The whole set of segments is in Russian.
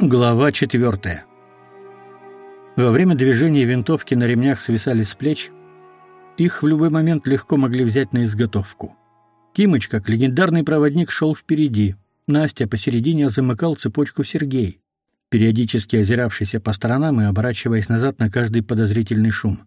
Глава 4. Во время движения винтовки на ремнях свисали с плеч. Их в любой момент легко могли взять на изготовку. Кимыч, как легендарный проводник, шел впереди. Настя посередине замыкал цепочку Сергей, периодически озиравшийся по сторонам и оборачиваясь назад на каждый подозрительный шум.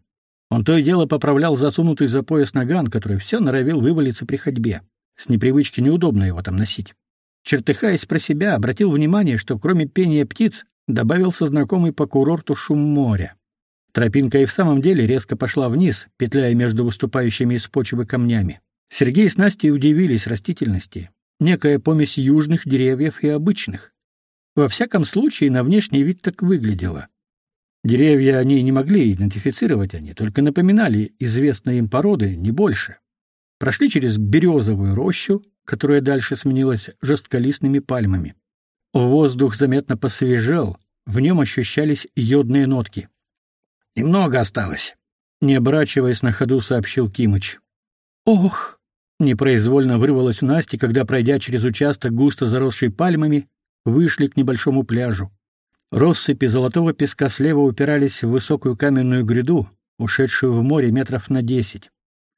Он то и дело поправлял засунутый за пояс наган, который все норовил вывалиться при ходьбе. С непривычки неудобно его там носить. Чертыхаясь про себя, обратил внимание, что кроме пения птиц добавился знакомый по курорту шум моря. Тропинка и в самом деле резко пошла вниз, петляя между выступающими из почвы камнями. Сергей с Настей удивились растительности. Некая помесь южных деревьев и обычных. Во всяком случае, на внешний вид так выглядело. Деревья они не могли идентифицировать, они только напоминали известные им породы, не больше. Прошли через березовую рощу, которая дальше сменилась жестколистными пальмами. Воздух заметно посвежел, в нем ощущались йодные нотки. «Немного осталось», — не оборачиваясь на ходу, сообщил Кимыч. «Ох!» — непроизвольно вырвалось у Насти, когда, пройдя через участок, густо заросший пальмами, вышли к небольшому пляжу. Россыпи золотого песка слева упирались в высокую каменную гряду, ушедшую в море метров на десять.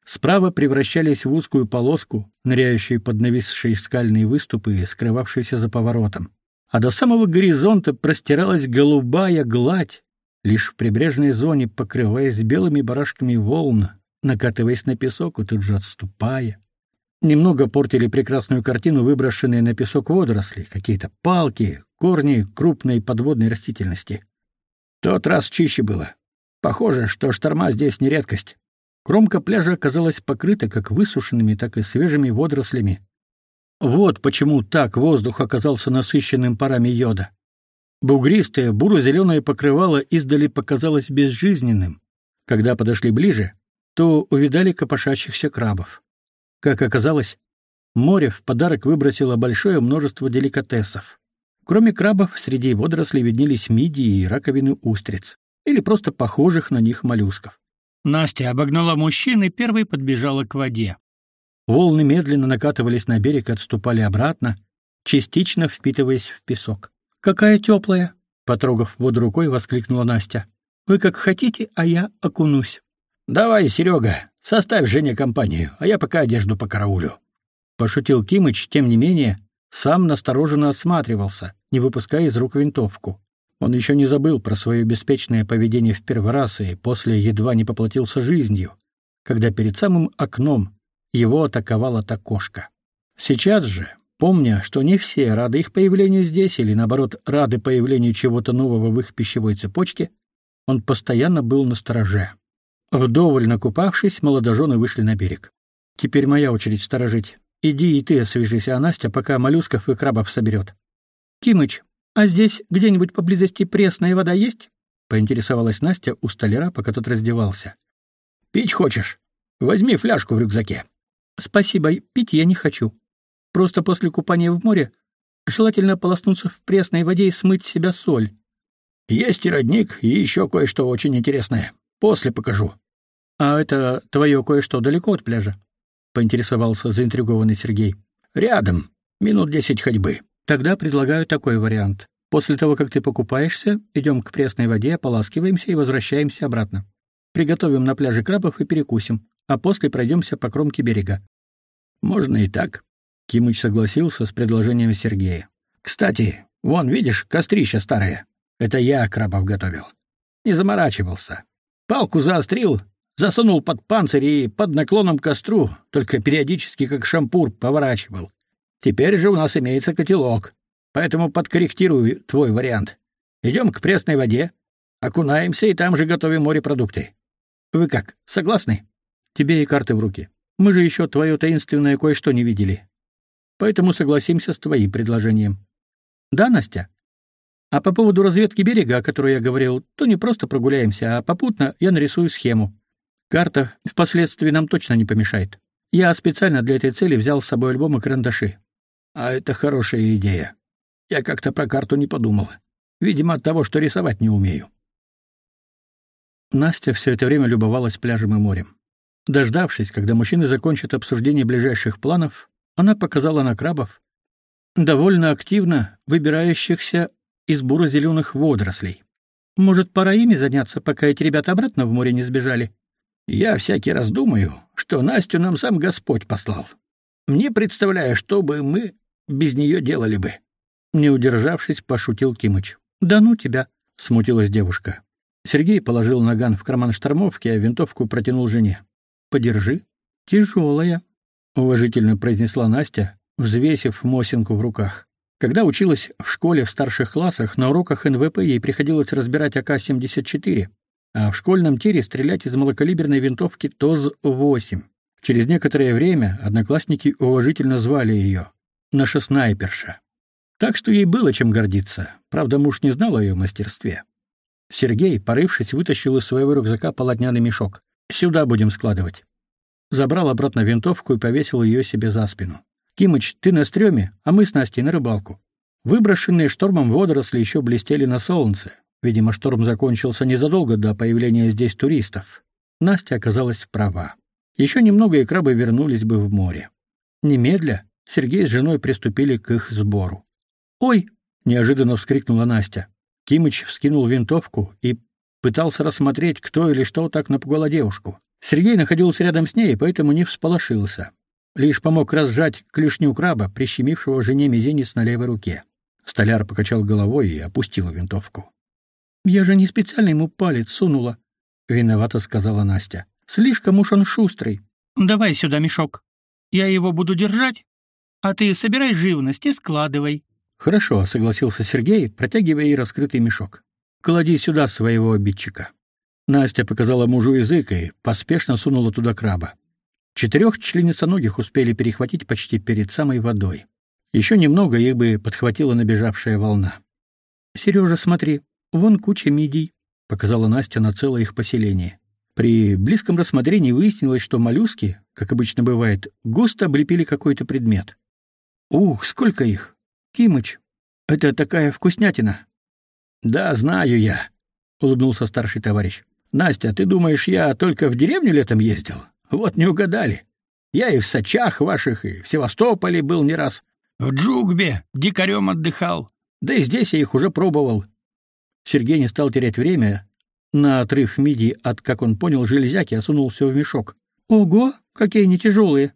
Справа превращались в узкую полоску, ныряющую под нависшие скальные выступы скрывавшиеся за поворотом. А до самого горизонта простиралась голубая гладь, лишь в прибрежной зоне покрываясь белыми барашками волн, накатываясь на песок и тут же отступая. Немного портили прекрасную картину выброшенные на песок водоросли, какие-то палки, корни крупной подводной растительности. Тот раз чище было. Похоже, что шторма здесь не редкость. Кромка пляжа оказалась покрыта как высушенными, так и свежими водорослями. Вот почему так воздух оказался насыщенным парами йода. Бугристое, буро-зеленое покрывало издали показалось безжизненным. Когда подошли ближе, то увидали копошащихся крабов. Как оказалось, море в подарок выбросило большое множество деликатесов. Кроме крабов, среди водорослей виднелись мидии и раковины устриц, или просто похожих на них моллюсков. Настя обогнала мужчин и первой подбежала к воде. Волны медленно накатывались на берег и отступали обратно, частично впитываясь в песок. «Какая теплая!» — потрогав воду рукой, воскликнула Настя. «Вы как хотите, а я окунусь». «Давай, Серега, составь жене компанию, а я пока одежду по караулю». Пошутил Кимыч, тем не менее, сам настороженно осматривался, не выпуская из рук винтовку. Он еще не забыл про свое беспечное поведение в первый раз и после едва не поплатился жизнью, когда перед самым окном его атаковала та кошка. Сейчас же, помня, что не все рады их появлению здесь или наоборот рады появлению чего-то нового в их пищевой цепочке, он постоянно был на стороже. Вдоволь накупавшись, молодожены вышли на берег. Теперь моя очередь сторожить. Иди и ты освежись, а Настя пока моллюсков и крабов соберет. Кимыч, «А здесь где-нибудь поблизости пресная вода есть?» — поинтересовалась Настя у столяра, пока тот раздевался. «Пить хочешь? Возьми фляжку в рюкзаке». «Спасибо, пить я не хочу. Просто после купания в море желательно полоснуться в пресной воде и смыть с себя соль». «Есть и родник, и еще кое-что очень интересное. После покажу». «А это твое кое-что далеко от пляжа?» — поинтересовался заинтригованный Сергей. «Рядом. Минут десять ходьбы». Тогда предлагаю такой вариант. После того, как ты покупаешься, идем к пресной воде, ополаскиваемся и возвращаемся обратно. Приготовим на пляже крабов и перекусим, а после пройдемся по кромке берега. Можно и так. Кимыч согласился с предложением Сергея. Кстати, вон, видишь, кострище старое. Это я крабов готовил. Не заморачивался. Палку заострил, засунул под панцирь и под наклоном к костру, только периодически как шампур поворачивал. Теперь же у нас имеется котелок, поэтому подкорректирую твой вариант. Идем к пресной воде, окунаемся и там же готовим морепродукты. Вы как, согласны? Тебе и карты в руки. Мы же еще твое таинственное кое-что не видели. Поэтому согласимся с твоим предложением. Да, Настя? А по поводу разведки берега, о которой я говорил, то не просто прогуляемся, а попутно я нарисую схему. Карта впоследствии нам точно не помешает. Я специально для этой цели взял с собой альбом и карандаши. А это хорошая идея. Я как-то про карту не подумал. Видимо, от того, что рисовать не умею. Настя все это время любовалась пляжем и морем. Дождавшись, когда мужчины закончат обсуждение ближайших планов, она показала на крабов, довольно активно выбирающихся из буро-зеленых водорослей. Может, пора ими заняться, пока эти ребята обратно в море не сбежали? Я всякий раз думаю, что Настю нам сам Господь послал. Мне представляю, что бы мы без нее делали бы. Не удержавшись, пошутил Кимыч. Да ну тебя, смутилась девушка. Сергей положил наган в карман штормовки, а винтовку протянул жене. Подержи. Тяжелая, уважительно произнесла Настя, взвесив Мосинку в руках. Когда училась в школе в старших классах, на уроках НВП ей приходилось разбирать АК-74, а в школьном тире стрелять из малокалиберной винтовки ТОЗ-8. Через некоторое время одноклассники уважительно звали ее «наша снайперша». Так что ей было чем гордиться. Правда, муж не знал о ее мастерстве. Сергей, порывшись, вытащил из своего рюкзака полотняный мешок. «Сюда будем складывать». Забрал обратно винтовку и повесил ее себе за спину. «Кимыч, ты на стреме, а мы с Настей на рыбалку». Выброшенные штормом водоросли еще блестели на солнце. Видимо, шторм закончился незадолго до появления здесь туристов. Настя оказалась права. Еще немного и крабы вернулись бы в море. Немедля Сергей с женой приступили к их сбору. «Ой!» — неожиданно вскрикнула Настя. Кимыч вскинул винтовку и пытался рассмотреть, кто или что так напугало девушку. Сергей находился рядом с ней, поэтому не всполошился. Лишь помог разжать клешню краба, прищемившего жене мизинец на левой руке. Столяр покачал головой и опустил винтовку. «Я же не специально ему палец сунула», — виновато сказала Настя. «Слишком уж он шустрый. Давай сюда мешок. Я его буду держать, а ты собирай живность и складывай. Хорошо, согласился Сергей, протягивая ей раскрытый мешок. Клади сюда своего обидчика. Настя показала мужу язык и поспешно сунула туда краба. Четырех членисоногих успели перехватить почти перед самой водой. Еще немного их бы подхватила набежавшая волна. Сережа, смотри, вон куча мидий, показала Настя на целое их поселение. При близком рассмотрении выяснилось, что моллюски, как обычно бывает, густо облепили какой-то предмет. Ух, сколько их! Кимыч, это такая вкуснятина. Да, знаю я, улыбнулся старший товарищ. Настя, ты думаешь, я только в деревню летом ездил? Вот не угадали. Я и в Сочах ваших, и в Севастополе был не раз. В Джугбе дикарем отдыхал. Да и здесь я их уже пробовал. Сергей не стал терять время. На отрыв мидии от, как он понял, железяки осунул все в мешок. «Ого, какие они тяжелые!»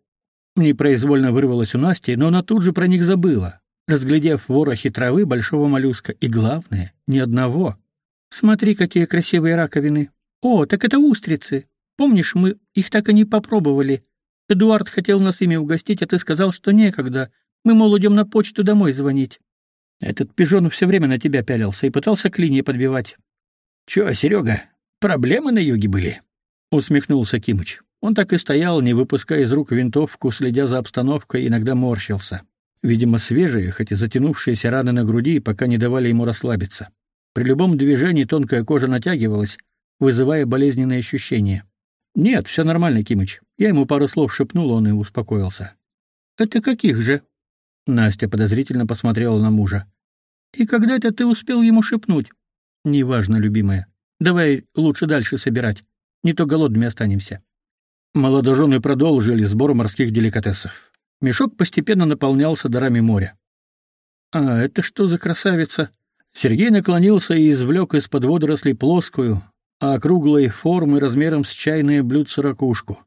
Непроизвольно вырвалось у Насти, но она тут же про них забыла разглядев ворохи травы большого моллюска, и главное, ни одного. Смотри, какие красивые раковины. О, так это устрицы. Помнишь, мы их так и не попробовали. Эдуард хотел нас ими угостить, а ты сказал, что некогда. Мы, мол, идем на почту домой звонить. Этот пижон все время на тебя пялился и пытался клинья подбивать. Чё, Серега, проблемы на юге были? Усмехнулся Кимыч. Он так и стоял, не выпуская из рук винтовку, следя за обстановкой, иногда морщился. Видимо, свежие, хоть и затянувшиеся раны на груди, пока не давали ему расслабиться. При любом движении тонкая кожа натягивалась, вызывая болезненные ощущения. «Нет, все нормально, Кимыч». Я ему пару слов шепнул, он и успокоился. «Это каких же?» Настя подозрительно посмотрела на мужа. «И когда это ты успел ему шепнуть?» «Неважно, любимая. Давай лучше дальше собирать. Не то голодными останемся». Молодожены продолжили сбор морских деликатесов. Мешок постепенно наполнялся дарами моря. «А это что за красавица?» Сергей наклонился и извлек из-под водорослей плоскую, а округлой формы размером с чайное блюдце ракушку.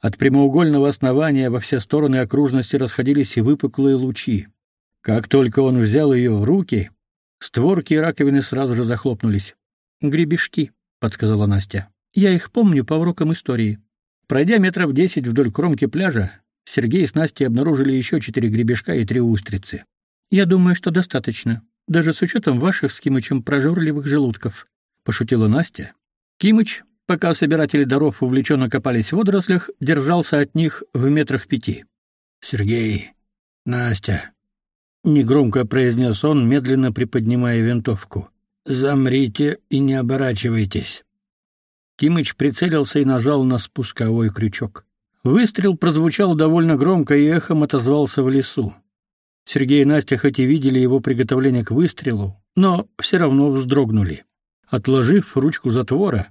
От прямоугольного основания во все стороны окружности расходились и выпуклые лучи. Как только он взял ее в руки, створки раковины сразу же захлопнулись. «Гребешки», — подсказала Настя. «Я их помню по урокам истории». Пройдя метров десять вдоль кромки пляжа, Сергей с Настей обнаружили еще четыре гребешка и три устрицы. «Я думаю, что достаточно, даже с учетом ваших с Кимычем прожорливых желудков», — пошутила Настя. Кимыч, пока собиратели даров увлеченно копались в водорослях, держался от них в метрах пяти. «Сергей, Настя», — негромко произнес он, медленно приподнимая винтовку, — «замрите и не оборачивайтесь». Кимыч прицелился и нажал на спусковой крючок. Выстрел прозвучал довольно громко и эхом отозвался в лесу. Сергей и Настя хоть и видели его приготовление к выстрелу, но все равно вздрогнули. Отложив ручку затвора,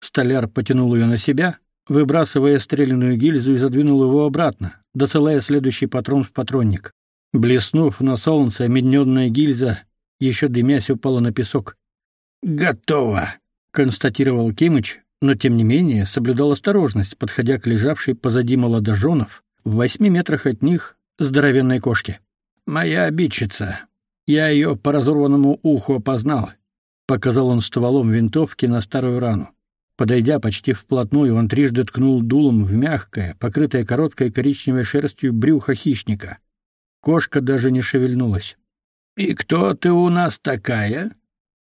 столяр потянул ее на себя, выбрасывая стрелянную гильзу и задвинул его обратно, досылая следующий патрон в патронник. Блеснув на солнце, медненная гильза еще дымясь упала на песок. «Готово!» — констатировал Кимыч, но тем не менее соблюдал осторожность, подходя к лежавшей позади молодоженов, в восьми метрах от них, здоровенной кошке. «Моя обидчица. Я ее по разорванному уху опознал», — показал он стволом винтовки на старую рану. Подойдя почти вплотную, он трижды ткнул дулом в мягкое, покрытое короткой коричневой шерстью брюхо хищника. Кошка даже не шевельнулась. «И кто ты у нас такая?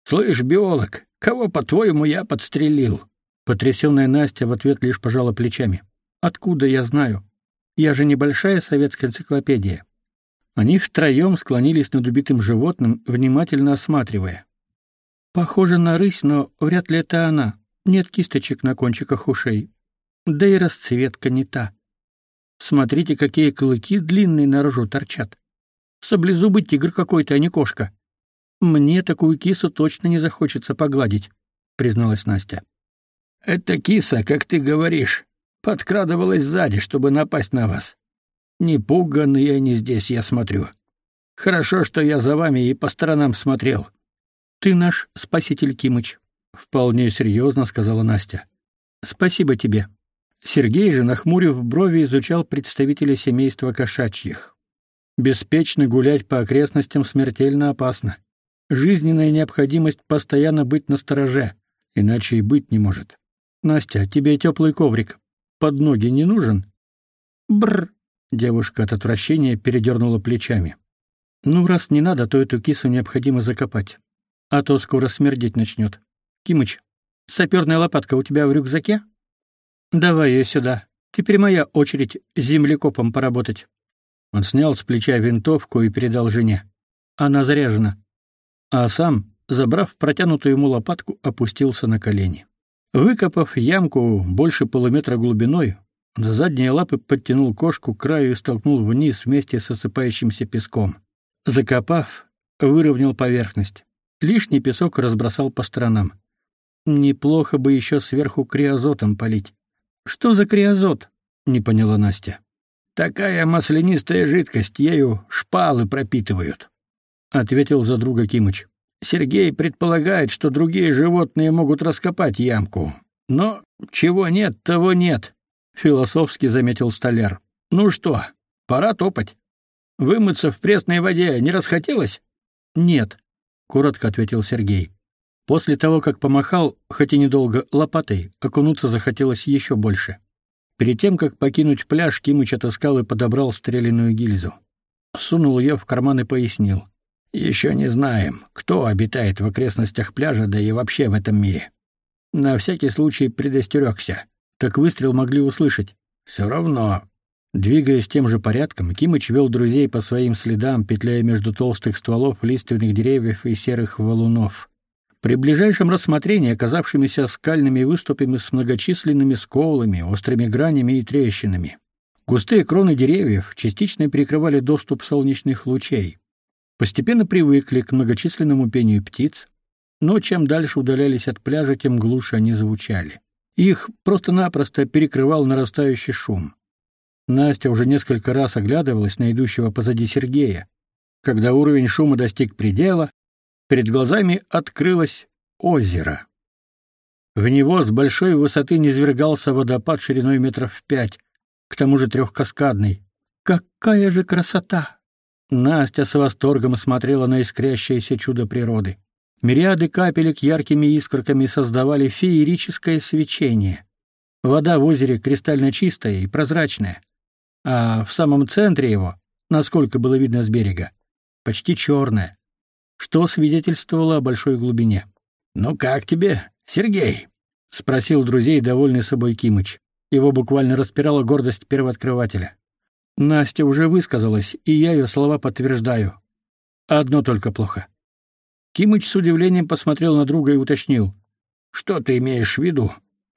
Слышь, биолог, кого, по-твоему, я подстрелил?» Потрясённая Настя в ответ лишь пожала плечами. «Откуда я знаю? Я же небольшая советская энциклопедия». Они втроем склонились над убитым животным, внимательно осматривая. «Похоже на рысь, но вряд ли это она. Нет кисточек на кончиках ушей. Да и расцветка не та. Смотрите, какие клыки длинные наружу торчат. Саблезубый тигр какой-то, а не кошка. Мне такую кису точно не захочется погладить, призналась Настя. Эта киса, как ты говоришь, подкрадывалась сзади, чтобы напасть на вас. Не пуганные они здесь, я смотрю. Хорошо, что я за вами и по сторонам смотрел. Ты наш спаситель Кимыч, вполне серьезно сказала Настя. Спасибо тебе. Сергей же, нахмурив брови, изучал представителя семейства кошачьих. Беспечно гулять по окрестностям смертельно опасно. Жизненная необходимость постоянно быть настороже, иначе и быть не может. Настя, тебе теплый коврик под ноги не нужен? Бр. Девушка от отвращения передернула плечами. Ну раз не надо, то эту кису необходимо закопать, а то скоро смердеть начнет. Кимыч, саперная лопатка у тебя в рюкзаке? Давай ее сюда. Теперь моя очередь землекопом поработать. Он снял с плеча винтовку и передал жене. Она заряжена. А сам, забрав протянутую ему лопатку, опустился на колени. Выкопав ямку больше полуметра глубиной, за задние лапы подтянул кошку к краю и столкнул вниз вместе с осыпающимся песком. Закопав, выровнял поверхность. Лишний песок разбросал по сторонам. Неплохо бы еще сверху криозотом полить. Что за криозот? не поняла Настя. Такая маслянистая жидкость, ею шпалы пропитывают, ответил за друга Кимыч. Сергей предполагает, что другие животные могут раскопать ямку. Но чего нет, того нет, философски заметил столяр. Ну что, пора топать. Вымыться в пресной воде не расхотелось? Нет, коротко ответил Сергей. После того, как помахал, хоть и недолго, лопатой, окунуться захотелось еще больше. Перед тем, как покинуть пляж, Кимыч отыскал и подобрал стреляную гильзу. Сунул ее в карман и пояснил. «Еще не знаем, кто обитает в окрестностях пляжа, да и вообще в этом мире. На всякий случай предостерегся. Так выстрел могли услышать. Все равно». Двигаясь тем же порядком, Кимыч вел друзей по своим следам, петляя между толстых стволов лиственных деревьев и серых валунов. При ближайшем рассмотрении оказавшимися скальными выступами с многочисленными сколами, острыми гранями и трещинами. Густые кроны деревьев частично перекрывали доступ солнечных лучей. Постепенно привыкли к многочисленному пению птиц, но чем дальше удалялись от пляжа, тем глуше они звучали. Их просто-напросто перекрывал нарастающий шум. Настя уже несколько раз оглядывалась на идущего позади Сергея. Когда уровень шума достиг предела, перед глазами открылось озеро. В него с большой высоты низвергался водопад шириной метров пять, к тому же трехкаскадный. Какая же красота! Настя с восторгом смотрела на искрящееся чудо природы. Мириады капелек яркими искорками создавали феерическое свечение. Вода в озере кристально чистая и прозрачная, а в самом центре его, насколько было видно с берега, почти черная что свидетельствовало о большой глубине. «Ну как тебе, Сергей?» — спросил друзей, довольный собой Кимыч. Его буквально распирала гордость первооткрывателя. Настя уже высказалась, и я ее слова подтверждаю. Одно только плохо. Кимыч с удивлением посмотрел на друга и уточнил. «Что ты имеешь в виду?»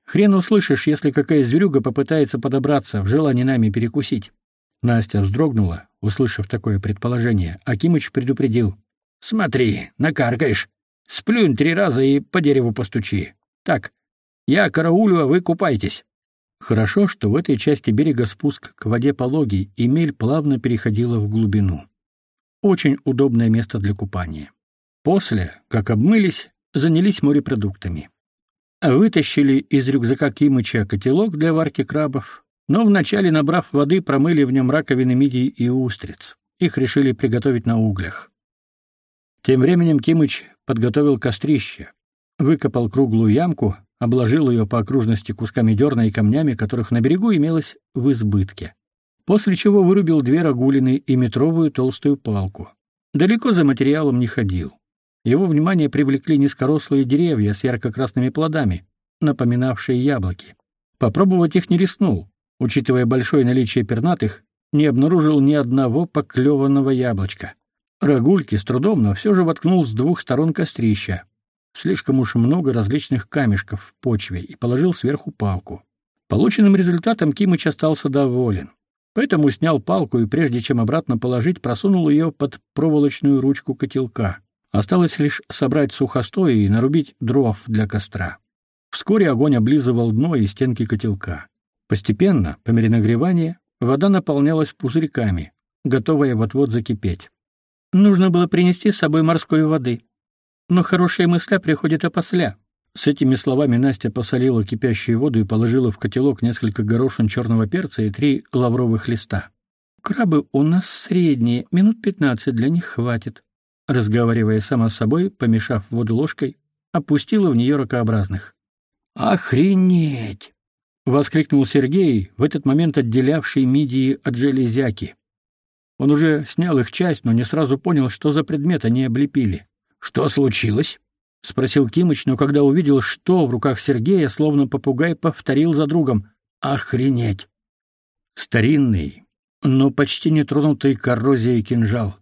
«Хрен услышишь, если какая зверюга попытается подобраться в желании нами перекусить». Настя вздрогнула, услышав такое предположение, а Кимыч предупредил. Смотри, накаркаешь. Сплюнь три раза и по дереву постучи. Так, я караулю, а вы купайтесь. Хорошо, что в этой части берега спуск к воде пологий, и мель плавно переходила в глубину. Очень удобное место для купания. После, как обмылись, занялись морепродуктами. Вытащили из рюкзака Кимыча котелок для варки крабов, но вначале, набрав воды, промыли в нем раковины мидий и устриц. Их решили приготовить на углях. Тем временем Кимыч подготовил кострище, выкопал круглую ямку, обложил ее по окружности кусками дерна и камнями, которых на берегу имелось в избытке. После чего вырубил две рагулины и метровую толстую палку. Далеко за материалом не ходил. Его внимание привлекли низкорослые деревья с ярко-красными плодами, напоминавшие яблоки. Попробовать их не рискнул, учитывая большое наличие пернатых, не обнаружил ни одного поклеванного яблочка. Рагульки с трудом, но все же воткнул с двух сторон кострища. Слишком уж много различных камешков в почве и положил сверху палку. Полученным результатом Кимыч остался доволен. Поэтому снял палку и прежде чем обратно положить, просунул ее под проволочную ручку котелка. Осталось лишь собрать сухостой и нарубить дров для костра. Вскоре огонь облизывал дно и стенки котелка. Постепенно, по мере нагревания, вода наполнялась пузырьками, готовая вот-вот закипеть. Нужно было принести с собой морской воды. Но хорошая мысля приходит опосля. С этими словами Настя посолила кипящую воду и положила в котелок несколько горошин черного перца и три лавровых листа. Крабы у нас средние, минут пятнадцать для них хватит разговаривая сама с собой, помешав воду ложкой, опустила в нее ракообразных. «Охренеть!» — воскликнул Сергей, в этот момент отделявший мидии от железяки. Он уже снял их часть, но не сразу понял, что за предмет они облепили. «Что случилось?» — спросил Кимыч, но когда увидел, что в руках Сергея, словно попугай повторил за другом. «Охренеть!» Старинный, но почти нетронутый коррозией кинжал.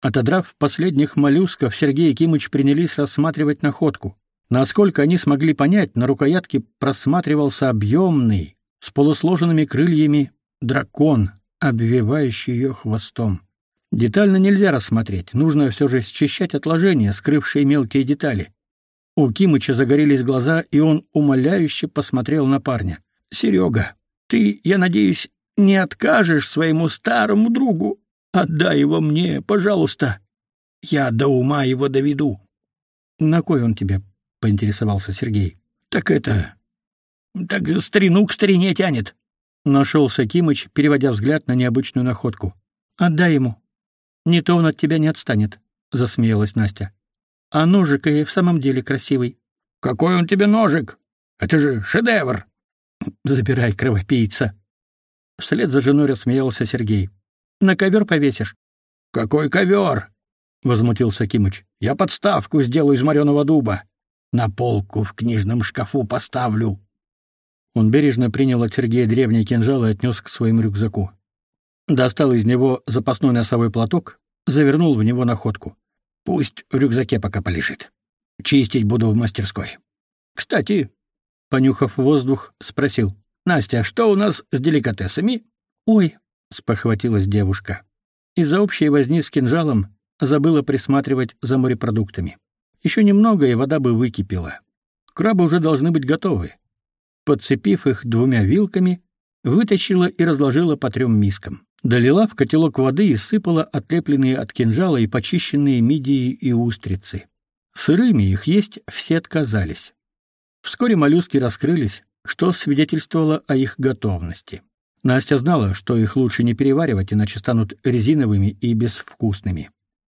Отодрав последних моллюсков, Сергей и Кимыч принялись рассматривать находку. Насколько они смогли понять, на рукоятке просматривался объемный, с полусложенными крыльями, дракон, обвивающий ее хвостом. Детально нельзя рассмотреть, нужно все же счищать отложения, скрывшие мелкие детали. У Кимыча загорелись глаза, и он умоляюще посмотрел на парня. «Серега, ты, я надеюсь, не откажешь своему старому другу?» Отдай его мне, пожалуйста. Я до ума его доведу. На кой он тебе? поинтересовался Сергей. Так это так старину к старине тянет. Нашелся Кимыч, переводя взгляд на необычную находку. Отдай ему. Не то он от тебя не отстанет, засмеялась Настя. А ножик и в самом деле красивый. Какой он тебе ножик? Это же шедевр. Забирай, кровопийца. Вслед за женой рассмеялся Сергей. На ковер повесишь. Какой ковер? возмутился Кимыч. Я подставку сделаю из мореного дуба. На полку в книжном шкафу поставлю. Он бережно принял от Сергея древний кинжал и отнес к своему рюкзаку. Достал из него запасной носовой платок, завернул в него находку. Пусть в рюкзаке пока полежит. Чистить буду в мастерской. Кстати, понюхав воздух, спросил: "Настя, что у нас с деликатесами?" "Ой, спохватилась девушка. Из-за общей возни с кинжалом забыла присматривать за морепродуктами. Еще немного, и вода бы выкипела. Крабы уже должны быть готовы. Подцепив их двумя вилками, вытащила и разложила по трем мискам. Долила в котелок воды и сыпала отлепленные от кинжала и почищенные мидии и устрицы. Сырыми их есть все отказались. Вскоре моллюски раскрылись, что свидетельствовало о их готовности. Настя знала, что их лучше не переваривать, иначе станут резиновыми и безвкусными.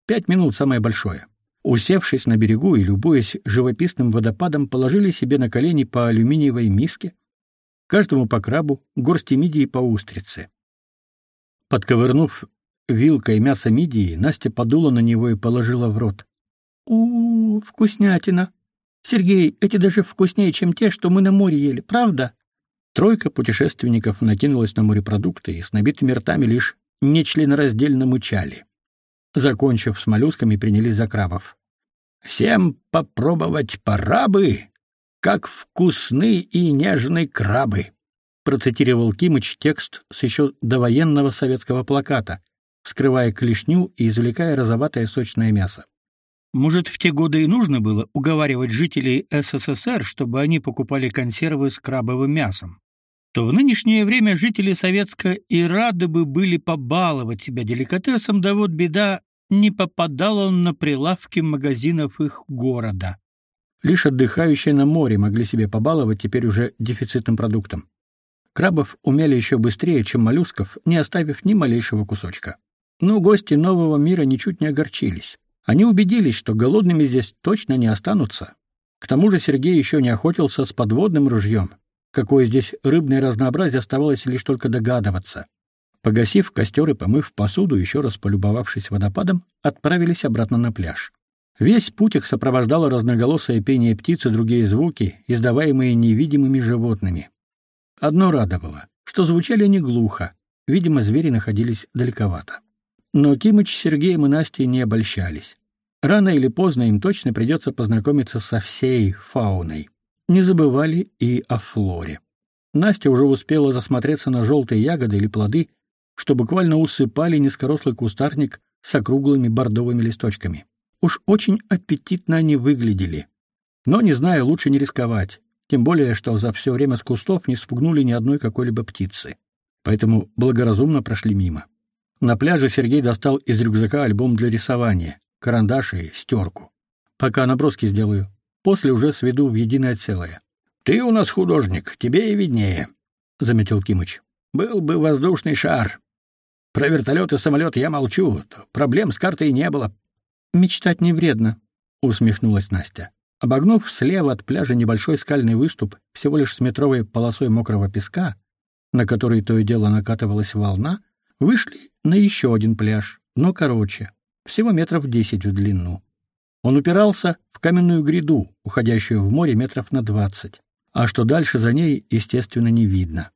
Пять минут самое большое. Усевшись на берегу и любуясь живописным водопадом, положили себе на колени по алюминиевой миске, каждому по крабу, горсти мидии по устрице. Подковырнув вилкой мясо мидии, Настя подула на него и положила в рот. у, -у вкуснятина! Сергей, эти даже вкуснее, чем те, что мы на море ели, правда?» Тройка путешественников накинулась на морепродукты и с набитыми ртами лишь нечленораздельно мычали. Закончив с моллюсками, принялись за крабов. «Всем попробовать пора бы, как вкусны и нежны крабы», процитировал Кимыч текст с еще довоенного советского плаката, вскрывая клешню и извлекая розоватое сочное мясо. Может, в те годы и нужно было уговаривать жителей СССР, чтобы они покупали консервы с крабовым мясом. То в нынешнее время жители Советска и рады бы были побаловать себя деликатесом, да вот беда, не попадал он на прилавки магазинов их города. Лишь отдыхающие на море могли себе побаловать теперь уже дефицитным продуктом. Крабов умели еще быстрее, чем моллюсков, не оставив ни малейшего кусочка. Но гости нового мира ничуть не огорчились. Они убедились, что голодными здесь точно не останутся. К тому же Сергей еще не охотился с подводным ружьем. Какое здесь рыбное разнообразие оставалось лишь только догадываться. Погасив костер и помыв посуду, еще раз полюбовавшись водопадом, отправились обратно на пляж. Весь путь их сопровождало разноголосое пение птиц и другие звуки, издаваемые невидимыми животными. Одно радовало, что звучали они глухо, видимо, звери находились далековато. Но Кимыч Сергеем и Настей не обольщались. Рано или поздно им точно придется познакомиться со всей фауной. Не забывали и о флоре. Настя уже успела засмотреться на желтые ягоды или плоды, что буквально усыпали низкорослый кустарник с округлыми бордовыми листочками. Уж очень аппетитно они выглядели. Но, не зная, лучше не рисковать, тем более, что за все время с кустов не спугнули ни одной какой-либо птицы. Поэтому благоразумно прошли мимо. На пляже Сергей достал из рюкзака альбом для рисования, карандаш и стерку. Пока наброски сделаю. После уже сведу в единое целое. — Ты у нас художник, тебе и виднее, — заметил Кимыч. — Был бы воздушный шар, про вертолет и самолет я молчу. Проблем с картой не было. Мечтать не вредно, усмехнулась Настя. Обогнув слева от пляжа небольшой скальный выступ, всего лишь с метровой полосой мокрого песка, на который то и дело накатывалась волна, вышли на еще один пляж, но короче, всего метров десять в длину. Он упирался в каменную гряду, уходящую в море метров на двадцать, а что дальше за ней, естественно, не видно.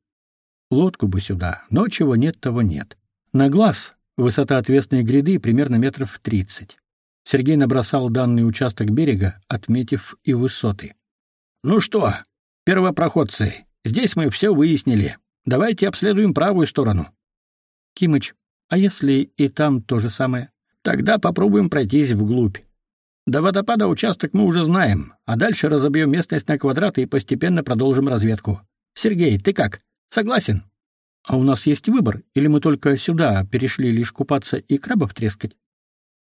Лодку бы сюда, но чего нет, того нет. На глаз высота отвесной гряды примерно метров тридцать. Сергей набросал данный участок берега, отметив и высоты. «Ну что, первопроходцы, здесь мы все выяснили. Давайте обследуем правую сторону». «Кимыч, а если и там то же самое?» «Тогда попробуем пройтись вглубь. До водопада участок мы уже знаем, а дальше разобьем местность на квадраты и постепенно продолжим разведку. Сергей, ты как? Согласен?» А у нас есть выбор, или мы только сюда перешли лишь купаться и крабов трескать?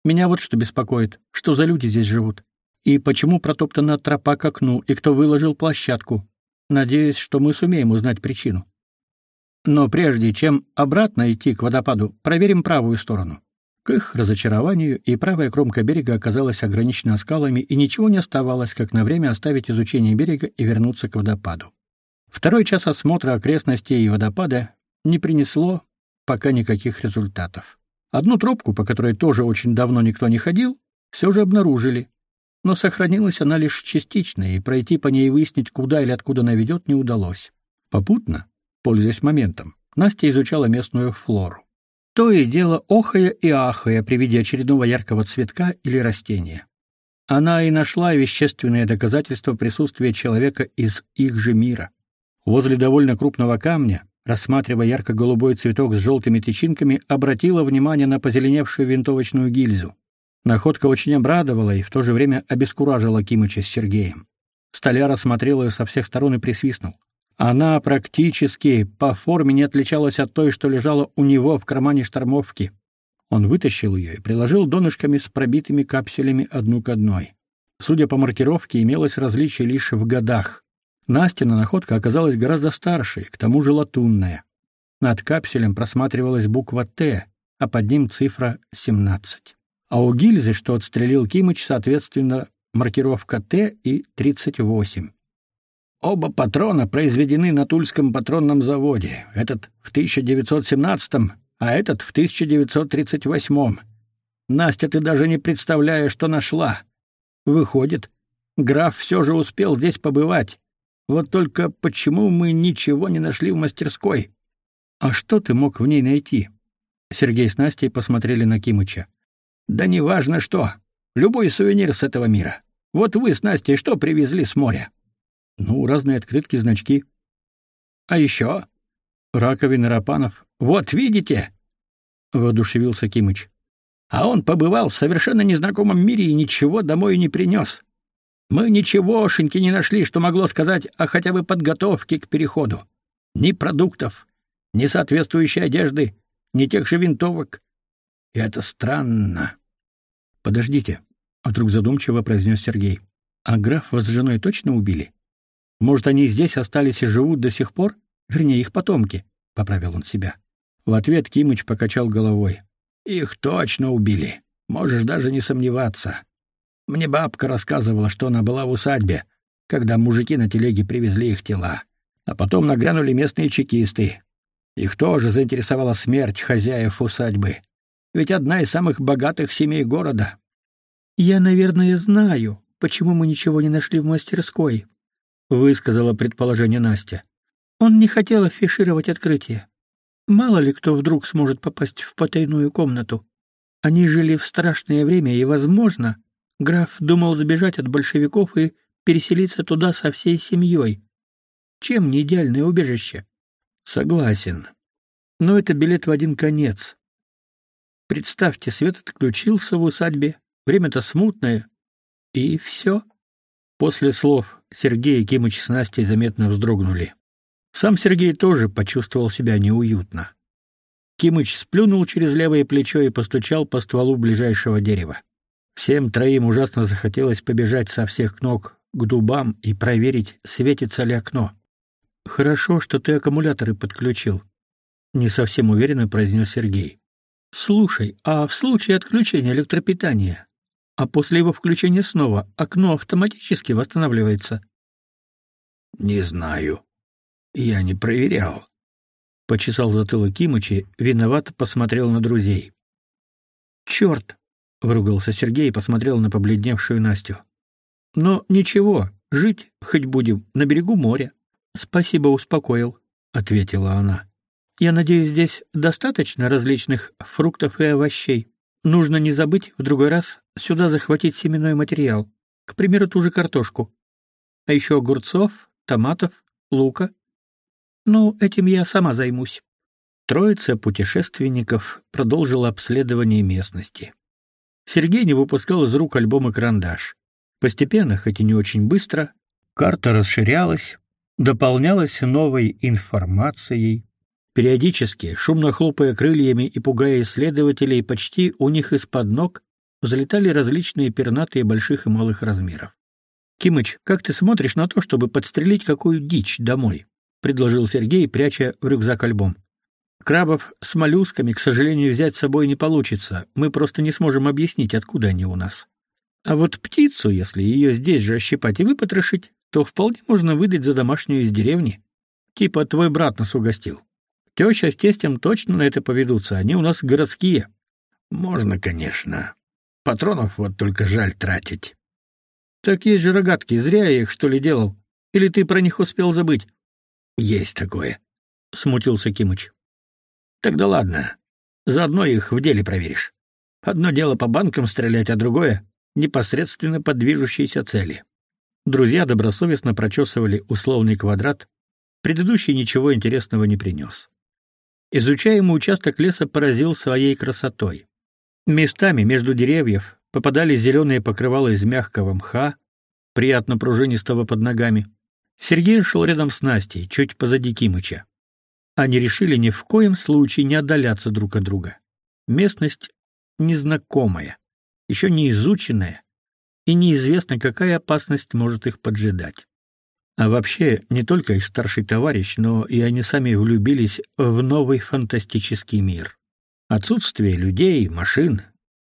Меня вот что беспокоит, что за люди здесь живут. И почему протоптана тропа к окну, и кто выложил площадку. Надеюсь, что мы сумеем узнать причину. Но прежде чем обратно идти к водопаду, проверим правую сторону. К их разочарованию и правая кромка берега оказалась ограничена скалами, и ничего не оставалось, как на время оставить изучение берега и вернуться к водопаду. Второй час осмотра окрестностей и водопада не принесло пока никаких результатов. Одну тропку, по которой тоже очень давно никто не ходил, все же обнаружили, но сохранилась она лишь частично, и пройти по ней и выяснить, куда или откуда она ведет, не удалось. Попутно, пользуясь моментом, Настя изучала местную флору. То и дело охая и ахая при виде очередного яркого цветка или растения. Она и нашла вещественное доказательство присутствия человека из их же мира. Возле довольно крупного камня рассматривая ярко-голубой цветок с желтыми тычинками, обратила внимание на позеленевшую винтовочную гильзу. Находка очень обрадовала и в то же время обескуражила Кимыча с Сергеем. Столяр осмотрел ее со всех сторон и присвистнул. Она практически по форме не отличалась от той, что лежала у него в кармане штормовки. Он вытащил ее и приложил донышками с пробитыми капсулями одну к одной. Судя по маркировке, имелось различие лишь в годах. Настина находка оказалась гораздо старше, к тому же латунная. Над капсулем просматривалась буква «Т», а под ним цифра 17. А у гильзы, что отстрелил Кимыч, соответственно, маркировка «Т» и 38. Оба патрона произведены на Тульском патронном заводе. Этот в 1917 а этот в 1938 Настя, ты даже не представляешь, что нашла. Выходит, граф все же успел здесь побывать. Вот только почему мы ничего не нашли в мастерской? А что ты мог в ней найти? Сергей с Настей посмотрели на Кимыча. Да неважно что. Любой сувенир с этого мира. Вот вы с Настей что привезли с моря? Ну, разные открытки, значки. А еще? Раковины рапанов. Вот видите? Воодушевился Кимыч. А он побывал в совершенно незнакомом мире и ничего домой не принес. Мы ничегошеньки не нашли, что могло сказать о хотя бы подготовке к переходу. Ни продуктов, ни соответствующей одежды, ни тех же винтовок. И это странно. Подождите, вдруг задумчиво произнес Сергей. А граф вас с женой точно убили? Может, они здесь остались и живут до сих пор? Вернее, их потомки, поправил он себя. В ответ Кимыч покачал головой. Их точно убили. Можешь даже не сомневаться. Мне бабка рассказывала, что она была в усадьбе, когда мужики на телеге привезли их тела. А потом нагрянули местные чекисты. Их тоже заинтересовала смерть хозяев усадьбы. Ведь одна из самых богатых семей города. Я, наверное, знаю, почему мы ничего не нашли в мастерской, высказала предположение Настя. Он не хотел афишировать открытие. Мало ли кто вдруг сможет попасть в потайную комнату. Они жили в страшное время, и, возможно, граф думал сбежать от большевиков и переселиться туда со всей семьей. Чем не идеальное убежище? Согласен. Но это билет в один конец. Представьте, свет отключился в усадьбе, время-то смутное, и все. После слов Сергея Кимыч с Настей заметно вздрогнули. Сам Сергей тоже почувствовал себя неуютно. Кимыч сплюнул через левое плечо и постучал по стволу ближайшего дерева. Всем троим ужасно захотелось побежать со всех ног к дубам и проверить, светится ли окно. Хорошо, что ты аккумуляторы подключил, не совсем уверенно произнес Сергей. Слушай, а в случае отключения электропитания, а после его включения снова окно автоматически восстанавливается? Не знаю. Я не проверял. Почесал затылок Кимычи, виновато посмотрел на друзей. «Черт!» — выругался Сергей и посмотрел на побледневшую Настю. «Но ничего, жить хоть будем на берегу моря». «Спасибо, успокоил», — ответила она. «Я надеюсь, здесь достаточно различных фруктов и овощей. Нужно не забыть в другой раз сюда захватить семенной материал, к примеру, ту же картошку. А еще огурцов, томатов, лука. Ну, этим я сама займусь». Троица путешественников продолжила обследование местности. Сергей не выпускал из рук альбом и карандаш. Постепенно, хоть и не очень быстро, карта расширялась, дополнялась новой информацией. Периодически, шумно хлопая крыльями и пугая исследователей, почти у них из-под ног взлетали различные пернатые больших и малых размеров. «Кимыч, как ты смотришь на то, чтобы подстрелить какую дичь домой?» — предложил Сергей, пряча в рюкзак альбом. «Крабов с моллюсками, к сожалению, взять с собой не получится. Мы просто не сможем объяснить, откуда они у нас. А вот птицу, если ее здесь же ощипать и выпотрошить, то вполне можно выдать за домашнюю из деревни. Типа твой брат нас угостил. Теща с тестем точно на это поведутся, они у нас городские. Можно, конечно. Патронов вот только жаль тратить. Так есть же рогатки, зря я их что ли делал? Или ты про них успел забыть? Есть такое, смутился Кимыч. Тогда ладно. Заодно их в деле проверишь. Одно дело по банкам стрелять, а другое непосредственно по движущейся цели. Друзья добросовестно прочесывали условный квадрат, предыдущий ничего интересного не принес. Изучаемый участок леса поразил своей красотой. Местами между деревьев попадались зеленые покрывала из мягкого мха, приятно пружинистого под ногами. Сергей шел рядом с Настей, чуть позади Кимыча. Они решили ни в коем случае не отдаляться друг от друга. Местность незнакомая, еще не изученная, и неизвестно, какая опасность может их поджидать. А вообще, не только их старший товарищ, но и они сами влюбились в новый фантастический мир. Отсутствие людей, машин,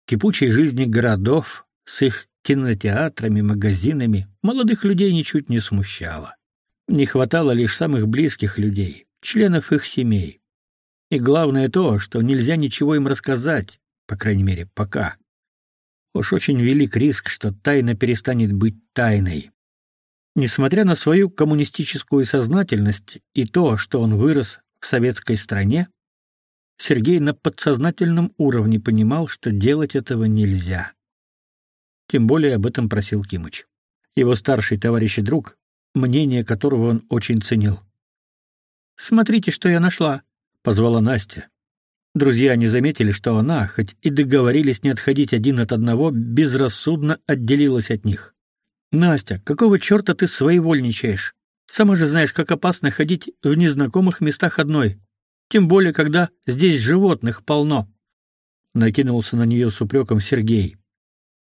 кипучей жизни городов с их кинотеатрами, магазинами молодых людей ничуть не смущало. Не хватало лишь самых близких людей, членов их семей. И главное то, что нельзя ничего им рассказать, по крайней мере, пока. Уж очень велик риск, что тайна перестанет быть тайной. Несмотря на свою коммунистическую сознательность и то, что он вырос в советской стране, Сергей на подсознательном уровне понимал, что делать этого нельзя. Тем более об этом просил Кимыч. Его старший товарищ и друг, мнение которого он очень ценил. «Смотрите, что я нашла», — позвала Настя. Друзья не заметили, что она, хоть и договорились не отходить один от одного, безрассудно отделилась от них. Настя, какого чёрта ты своевольничаешь? Сама же знаешь, как опасно ходить в незнакомых местах одной, тем более когда здесь животных полно. Накинулся на неё с упреком Сергей.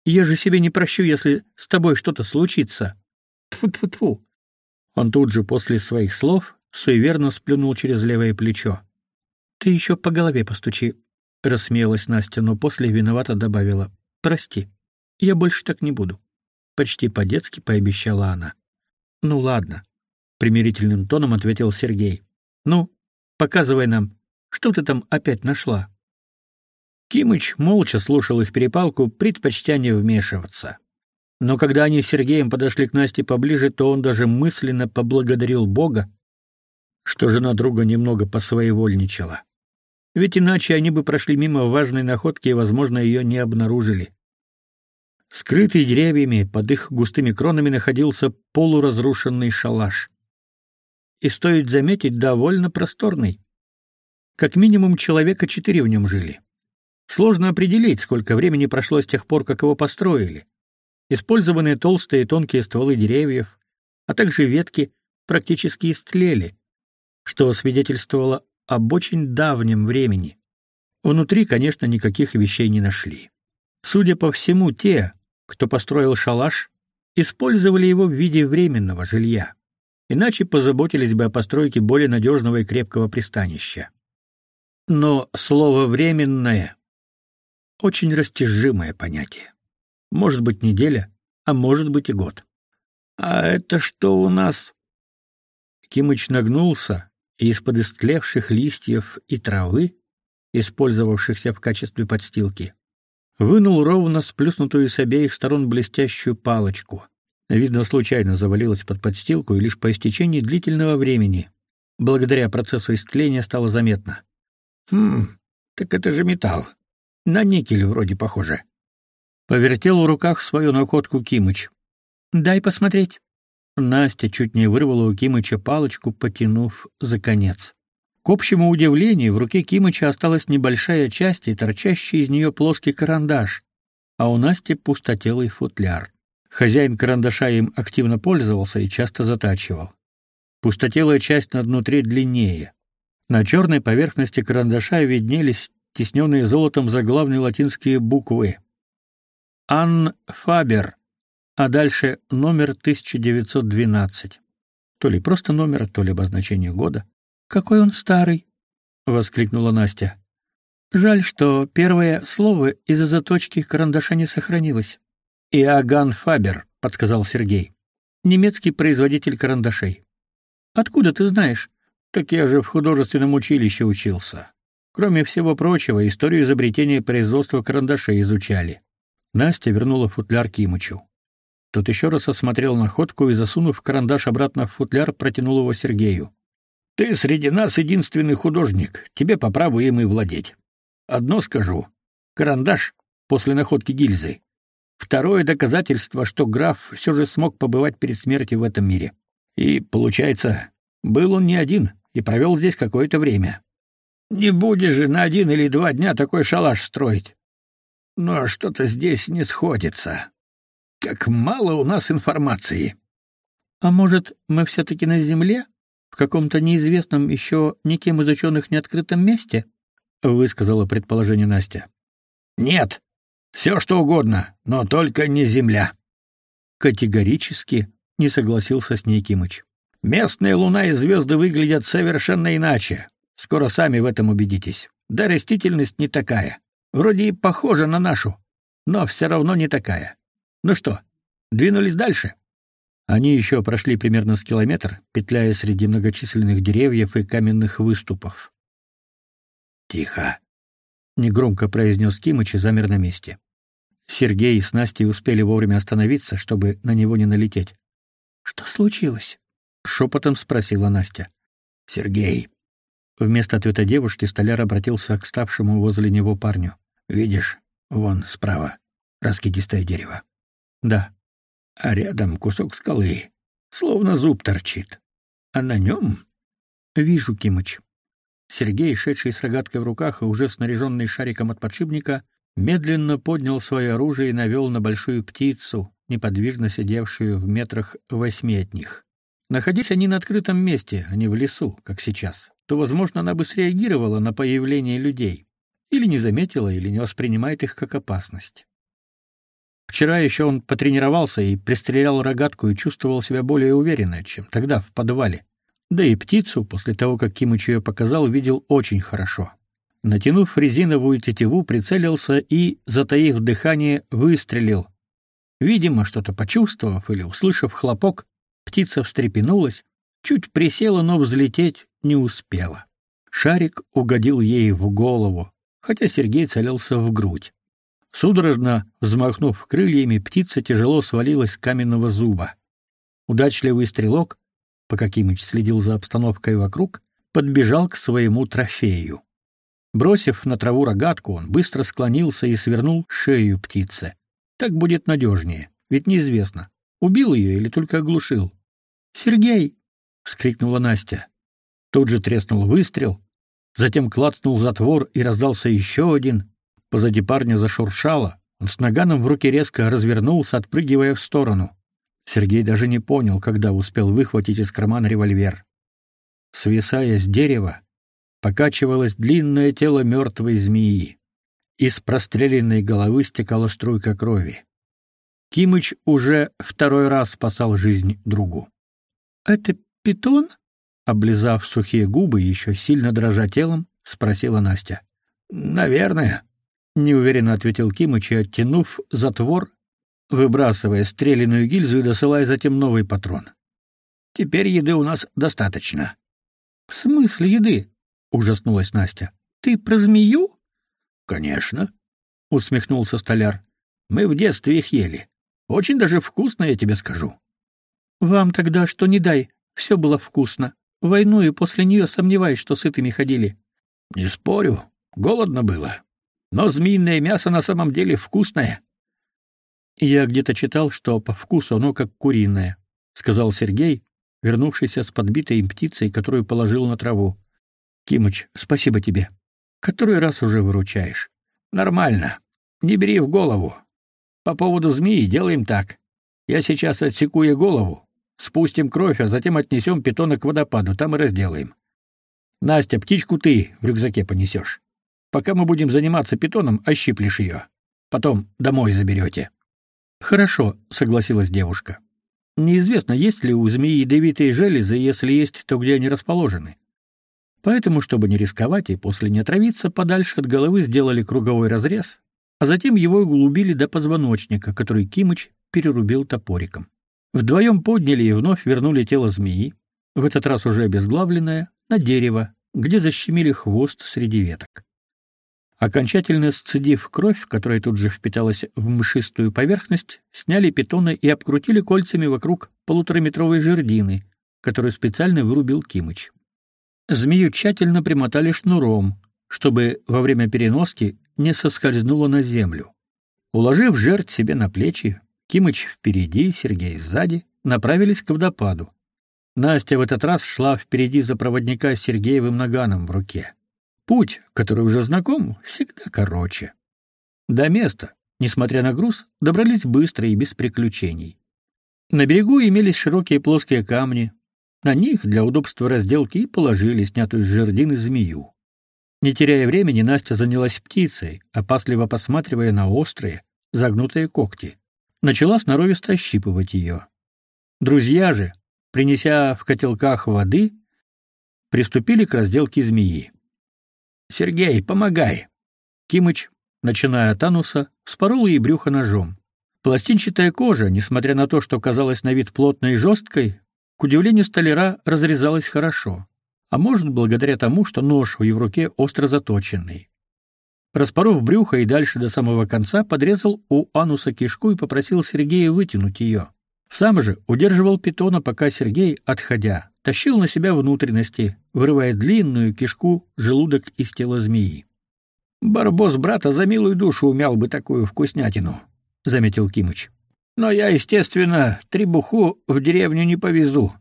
Я же себе не прощу, если с тобой что-то случится. Тьфу-тьфу-тьфу. Он тут же после своих слов суеверно сплюнул через левое плечо. Ты еще по голове постучи, рассмеялась Настя, но после виновато добавила: "Прости. Я больше так не буду". Почти по-детски пообещала она. Ну ладно, примирительным тоном ответил Сергей. Ну, показывай нам, что ты там опять нашла. Кимыч молча слушал их перепалку, предпочтя не вмешиваться. Но когда они с Сергеем подошли к Насте поближе, то он даже мысленно поблагодарил Бога, что жена друга немного посвоевольничала. Ведь иначе они бы прошли мимо важной находки и, возможно, ее не обнаружили. Скрытый деревьями, под их густыми кронами находился полуразрушенный шалаш. И стоит заметить, довольно просторный. Как минимум человека четыре в нем жили. Сложно определить, сколько времени прошло с тех пор, как его построили. Использованные толстые и тонкие стволы деревьев, а также ветки практически истлели, что свидетельствовало об очень давнем времени. Внутри, конечно, никаких вещей не нашли. Судя по всему, те, кто построил шалаш, использовали его в виде временного жилья. Иначе позаботились бы о постройке более надежного и крепкого пристанища. Но слово «временное» очень растяжимое понятие. Может быть, неделя, а может быть и год. А это что у нас? Кимыч нагнулся, и из-под истлевших листьев и травы, использовавшихся в качестве подстилки, вынул ровно сплюснутую с обеих сторон блестящую палочку. Видно, случайно завалилась под подстилку, и лишь по истечении длительного времени, благодаря процессу истления, стало заметно. Хм, так это же металл. На никель вроде похоже. Повертел в руках свою находку Кимыч. Дай посмотреть. Настя чуть не вырвала у Кимыча палочку, потянув за конец. К общему удивлению, в руке Кимыча осталась небольшая часть и торчащий из нее плоский карандаш, а у Насти пустотелый футляр. Хозяин карандаша им активно пользовался и часто затачивал. Пустотелая часть над внутри длиннее. На черной поверхности карандаша виднелись тисненные золотом заглавные латинские буквы. Ан Фабер, а дальше номер 1912. То ли просто номер, то ли обозначение года. Какой он старый, воскликнула Настя. Жаль, что первое слово из-за заточки карандаша не сохранилось. Иоганн Фабер, подсказал Сергей. Немецкий производитель карандашей. Откуда ты знаешь? Так я же в художественном училище учился. Кроме всего прочего, историю изобретения и производства карандашей изучали. Настя вернула футляр Кимычу. Тот еще раз осмотрел находку и, засунув карандаш обратно в футляр, протянул его Сергею. «Ты среди нас единственный художник, тебе по праву им и владеть. Одно скажу. Карандаш после находки гильзы. Второе доказательство, что граф все же смог побывать перед смертью в этом мире. И, получается, был он не один и провел здесь какое-то время. Не будешь же на один или два дня такой шалаш строить. Но что-то здесь не сходится. Как мало у нас информации. А может, мы все-таки на Земле? В каком-то неизвестном еще никем из ученых неоткрытом месте? Высказала предположение Настя. Нет, все что угодно, но только не Земля. Категорически не согласился с ней Кимыч. Местная луна и звезды выглядят совершенно иначе. Скоро сами в этом убедитесь. Да растительность не такая. Вроде и похожа на нашу, но все равно не такая. Ну что, двинулись дальше? Они еще прошли примерно с километр, петляя среди многочисленных деревьев и каменных выступов. Тихо, негромко произнес Кимыч и замер на месте. Сергей с Настей успели вовремя остановиться, чтобы на него не налететь. Что случилось? шепотом спросила Настя. Сергей, Вместо ответа девушки столяр обратился к ставшему возле него парню. «Видишь, вон справа, раскидистое дерево». «Да». «А рядом кусок скалы, словно зуб торчит. А на нем...» «Вижу, Кимыч». Сергей, шедший с рогаткой в руках и уже снаряженный шариком от подшипника, медленно поднял свое оружие и навел на большую птицу, неподвижно сидевшую в метрах восьми от них. Находясь они на открытом месте, а не в лесу, как сейчас, то, возможно, она бы среагировала на появление людей, или не заметила, или не воспринимает их как опасность. Вчера еще он потренировался и пристрелял рогатку и чувствовал себя более уверенно, чем тогда в подвале. Да и птицу, после того, как Кимыч ее показал, видел очень хорошо. Натянув резиновую тетиву, прицелился и, затаив дыхание, выстрелил. Видимо, что-то почувствовав или услышав хлопок, птица встрепенулась, чуть присела, но взлететь не успела. Шарик угодил ей в голову, хотя Сергей целился в грудь. Судорожно взмахнув крыльями, птица тяжело свалилась с каменного зуба. Удачливый стрелок, пока Кимыч следил за обстановкой вокруг, подбежал к своему трофею. Бросив на траву рогатку, он быстро склонился и свернул шею птицы. Так будет надежнее, ведь неизвестно, убил ее или только оглушил. «Сергей!» — вскрикнула Настя. Тут же треснул выстрел, затем клацнул затвор и раздался еще один, Позади парня зашуршало. Он с наганом в руке резко развернулся, отпрыгивая в сторону. Сергей даже не понял, когда успел выхватить из кармана револьвер. Свисая с дерева, покачивалось длинное тело мертвой змеи. Из простреленной головы стекала струйка крови. Кимыч уже второй раз спасал жизнь другу. «Это питон?» Облизав сухие губы, еще сильно дрожа телом, спросила Настя. «Наверное», неуверенно ответил Кимыч и оттянув затвор, выбрасывая стреляную гильзу и досылая затем новый патрон. Теперь еды у нас достаточно. В смысле еды? ужаснулась Настя. Ты про змею? Конечно, усмехнулся столяр. Мы в детстве их ели. Очень даже вкусно, я тебе скажу. Вам тогда что не дай, все было вкусно. Войну и после нее сомневаюсь, что сытыми ходили. Не спорю, голодно было. Но змеиное мясо на самом деле вкусное. Я где-то читал, что по вкусу оно как куриное, сказал Сергей, вернувшийся с подбитой им птицей, которую положил на траву. Кимыч, спасибо тебе. Который раз уже выручаешь. Нормально. Не бери в голову. По поводу змеи делаем так. Я сейчас отсеку ей голову, спустим кровь, а затем отнесем питона к водопаду, там и разделаем. Настя, птичку ты в рюкзаке понесешь. Пока мы будем заниматься питоном, ощиплешь ее. Потом домой заберете». «Хорошо», — согласилась девушка. «Неизвестно, есть ли у змеи ядовитые железы, если есть, то где они расположены. Поэтому, чтобы не рисковать и после не отравиться, подальше от головы сделали круговой разрез, а затем его углубили до позвоночника, который Кимыч перерубил топориком. Вдвоем подняли и вновь вернули тело змеи, в этот раз уже обезглавленное, на дерево, где защемили хвост среди веток. Окончательно сцедив кровь, которая тут же впиталась в мшистую поверхность, сняли питона и обкрутили кольцами вокруг полутораметровой жердины, которую специально вырубил Кимыч. Змею тщательно примотали шнуром, чтобы во время переноски не соскользнула на землю. Уложив жертв себе на плечи, Кимыч впереди, Сергей сзади, направились к водопаду. Настя в этот раз шла впереди за проводника с Сергеевым наганом в руке. Путь, который уже знаком, всегда короче. До места, несмотря на груз, добрались быстро и без приключений. На берегу имелись широкие плоские камни. На них для удобства разделки и положили снятую с жердины змею. Не теряя времени, Настя занялась птицей, опасливо посматривая на острые, загнутые когти. Начала сноровисто ощипывать ее. Друзья же, принеся в котелках воды, приступили к разделке змеи. Сергей, помогай. Кимыч, начиная от ануса, вспорол ей брюхо ножом. Пластинчатая кожа, несмотря на то, что казалась на вид плотной и жесткой, к удивлению столяра разрезалась хорошо. А может, благодаря тому, что нож в ее руке остро заточенный. Распоров брюхо и дальше до самого конца, подрезал у ануса кишку и попросил Сергея вытянуть ее. Сам же удерживал питона, пока Сергей, отходя, тащил на себя внутренности, вырывая длинную кишку, желудок из тела змеи. Барбос брата за милую душу умял бы такую вкуснятину, заметил Кимыч. Но я, естественно, требуху в деревню не повезу.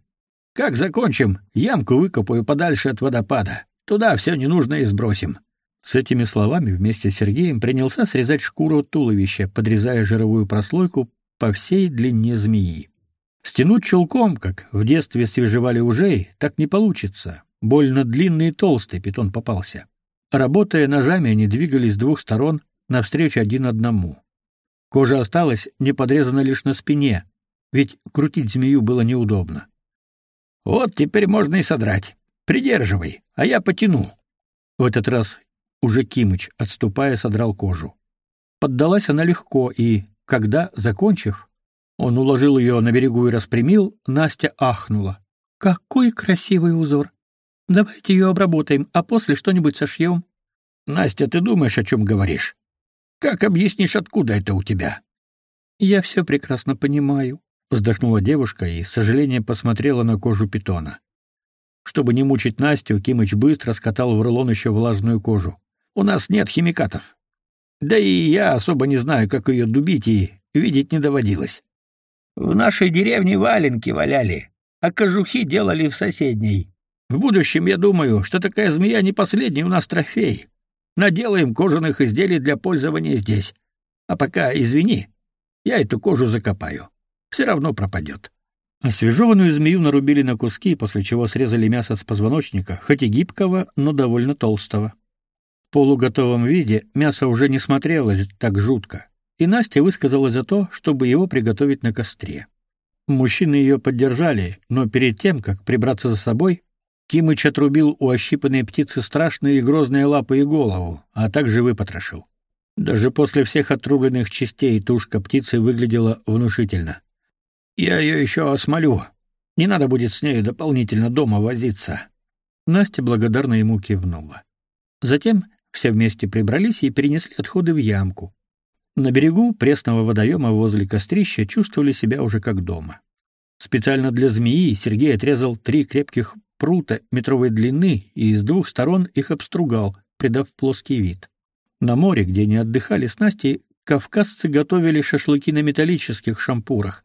Как закончим, ямку выкопаю подальше от водопада. Туда все ненужное и сбросим. С этими словами вместе с Сергеем принялся срезать шкуру туловища, подрезая жировую прослойку по всей длине змеи. Стянуть чулком, как в детстве свежевали ужей, так не получится. Больно длинный и толстый питон попался. Работая ножами, они двигались с двух сторон навстречу один одному. Кожа осталась не подрезана лишь на спине, ведь крутить змею было неудобно. Вот теперь можно и содрать. Придерживай, а я потяну. В этот раз уже Кимыч, отступая, содрал кожу. Поддалась она легко, и, когда, закончив, он уложил ее на берегу и распрямил, Настя ахнула. «Какой красивый узор! Давайте ее обработаем, а после что-нибудь сошьем». «Настя, ты думаешь, о чем говоришь? Как объяснишь, откуда это у тебя?» «Я все прекрасно понимаю», — вздохнула девушка и с сожалением посмотрела на кожу питона. Чтобы не мучить Настю, Кимыч быстро скатал в рулон еще влажную кожу. «У нас нет химикатов. Да и я особо не знаю, как ее дубить, и видеть не доводилось. В нашей деревне валенки валяли, а кожухи делали в соседней. В будущем, я думаю, что такая змея не последний у нас трофей. Наделаем кожаных изделий для пользования здесь. А пока, извини, я эту кожу закопаю. Все равно пропадет. Освежеванную змею нарубили на куски, после чего срезали мясо с позвоночника, хоть и гибкого, но довольно толстого. Полуготовом виде мясо уже не смотрелось так жутко, и Настя высказалась за то, чтобы его приготовить на костре. Мужчины ее поддержали, но перед тем, как прибраться за собой, Кимыч отрубил у ощипанной птицы страшные и грозные лапы и голову, а также выпотрошил. Даже после всех отрубленных частей тушка птицы выглядела внушительно. «Я ее еще осмолю. Не надо будет с нею дополнительно дома возиться». Настя благодарно ему кивнула. Затем все вместе прибрались и перенесли отходы в ямку. На берегу пресного водоема возле кострища чувствовали себя уже как дома. Специально для змеи Сергей отрезал три крепких прута метровой длины и с двух сторон их обстругал, придав плоский вид. На море, где они отдыхали с Настей, кавказцы готовили шашлыки на металлических шампурах,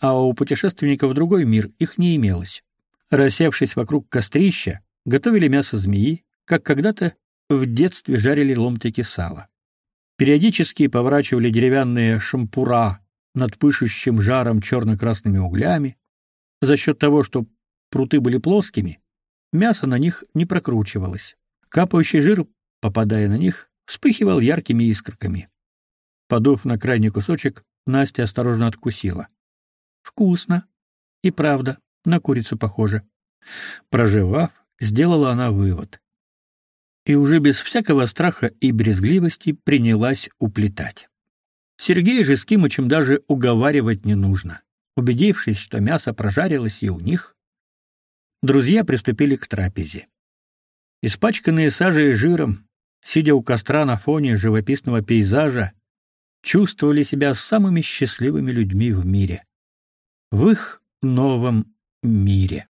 а у путешественников в другой мир их не имелось. Рассевшись вокруг кострища, готовили мясо змеи, как когда-то в детстве жарили ломтики сала. Периодически поворачивали деревянные шампура над пышущим жаром черно-красными углями. За счет того, что пруты были плоскими, мясо на них не прокручивалось. Капающий жир, попадая на них, вспыхивал яркими искорками. Подув на крайний кусочек, Настя осторожно откусила. Вкусно. И правда, на курицу похоже. Прожевав, сделала она вывод. И уже без всякого страха и брезгливости принялась уплетать. Сергей же с Кимычем даже уговаривать не нужно. Убедившись, что мясо прожарилось и у них, друзья приступили к трапезе. Испачканные сажей и жиром, сидя у костра на фоне живописного пейзажа, чувствовали себя самыми счастливыми людьми в мире. В их новом мире.